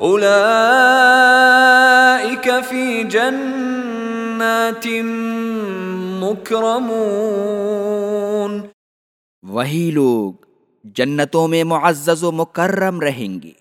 اولئیک فی جنات مکرمون وہی لوگ جنتوں میں معزز و مکرم رہیں گے۔